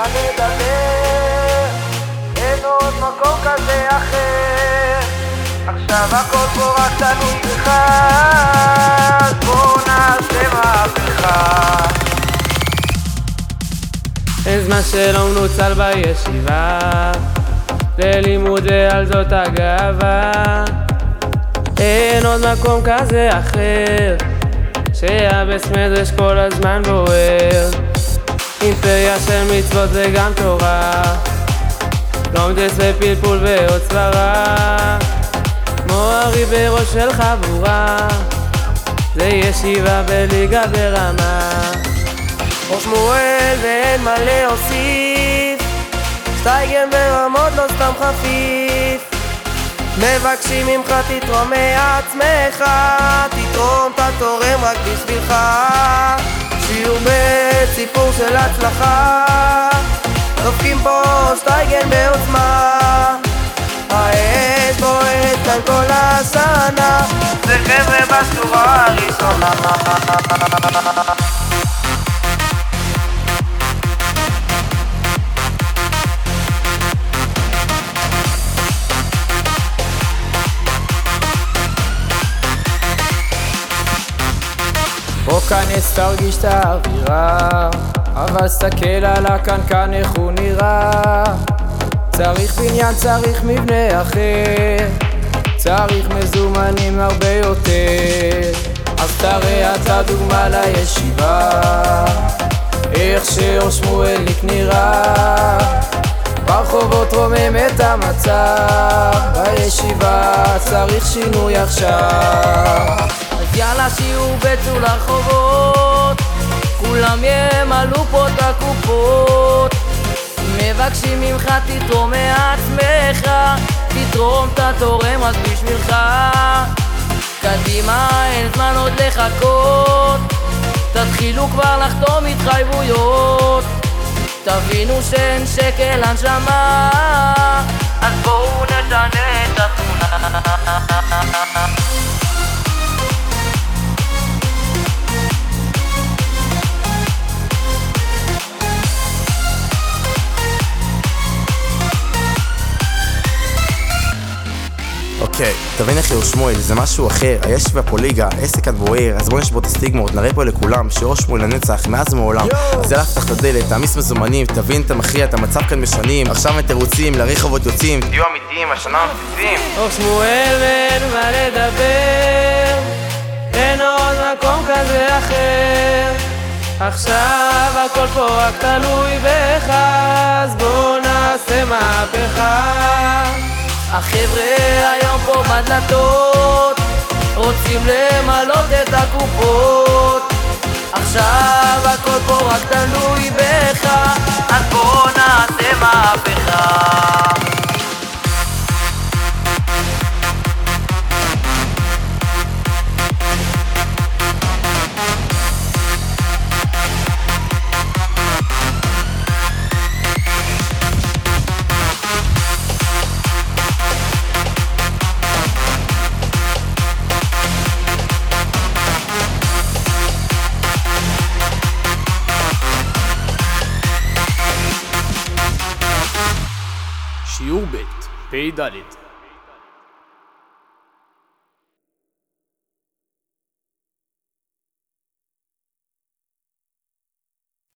מה נדבר? אין עוד מקום כזה אחר. עכשיו הכל פה רק תלוי בך אז בוא נעשה מהפכה. אין זמן שלא מנוצל בישיבה ללימוד ועל זאת הגאווה. אין עוד מקום כזה אחר שיאבס מדרש כל הזמן בוער אימפריה של מצוות זה גם תורה. לומדס ופלפול ועוד סברה כמו הריברו של חבורה. זה ישיבה בליגה ברמה. או שמואל ואין מה להוסיף. שטייגן ברמות לא סתם חפיף. מבקשים ממך תתרום מעצמך. תתרום אתה תורם רק בשבילך. שיעור בסיפור של הצלחה. דופקים פה שטייגן בעוצמה. האש בועט כאן כל השנה זה חבר'ה בשורה הראשונה בוא כנס תרגיש את האווירה אבל סתכל על הקנקן איך הוא נראה. צריך בניין, צריך מבנה אחר צריך מזומנים הרבה יותר. אז תראה אתה דוגמה לישיבה איך שאור שמואלניק נראה. ברחובות רומם את המצב בישיבה צריך שינוי עכשיו יאללה שיעור בצאו לרחובות. כולם ימלאו פה את הקופות. מבקשים ממך תתרום מעצמך. תתרום אתה תורם רק בשבילך. קדימה אין זמן עוד לחכות. תתחילו כבר לחתום התחייבויות. תבינו שאין שקל הנשמה. אז בואו נשנה את התמונה אוקיי, תבין איך יאור שמואל, זה משהו אחר, הישיבה פה ליגה, העסק כאן בוער, אז בוא נשבור את הסטיגמות, נראה פה לכולם, שאור שמואל לנצח, מאז ומעולם. אז יאללה פתח את הדלת, תעמיס מזומנים, תבין את המכריע, את המצב כאן משנים, עכשיו אין תירוצים, לרחובות יוצאים, תהיו אמיתיים, השנה מפציצים. אור שמואל ואין מה לדבר אין עוד מקום כזה אחר. עכשיו הכל פה רק תלוי בך אז בוא נעשה מהפכה החבר'ה היום פה בדלתות רוצים למלות את הקופות. עכשיו הכל פה רק תלוי בך אז בוא נעשה מהפכה שיעור ב' פ"ד